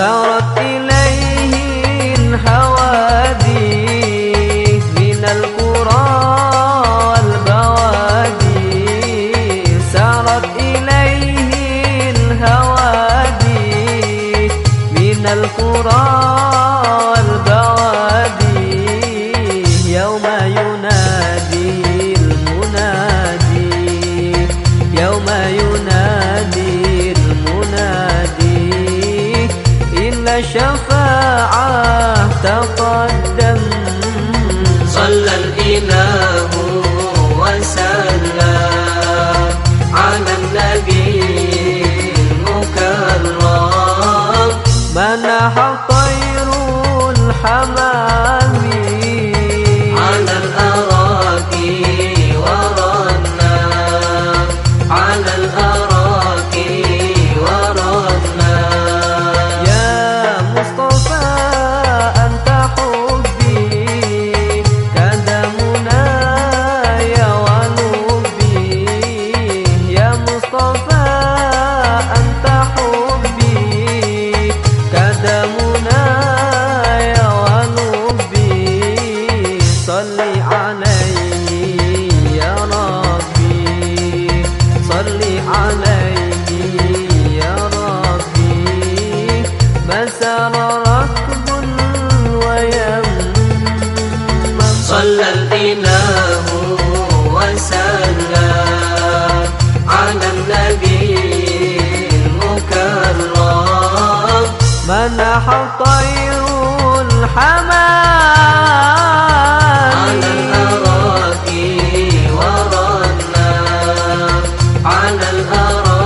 سارت إليه الهوادي من القرى والبوادي. سارت إليه من القرى والبوادي. تقدم. صلى الإله وسلم على النبي المكرم. منح سار ركب ويم. صلى الإله وسلم على النبي المكرم. منح طير الحمام. على الأراك ورنا على الأراك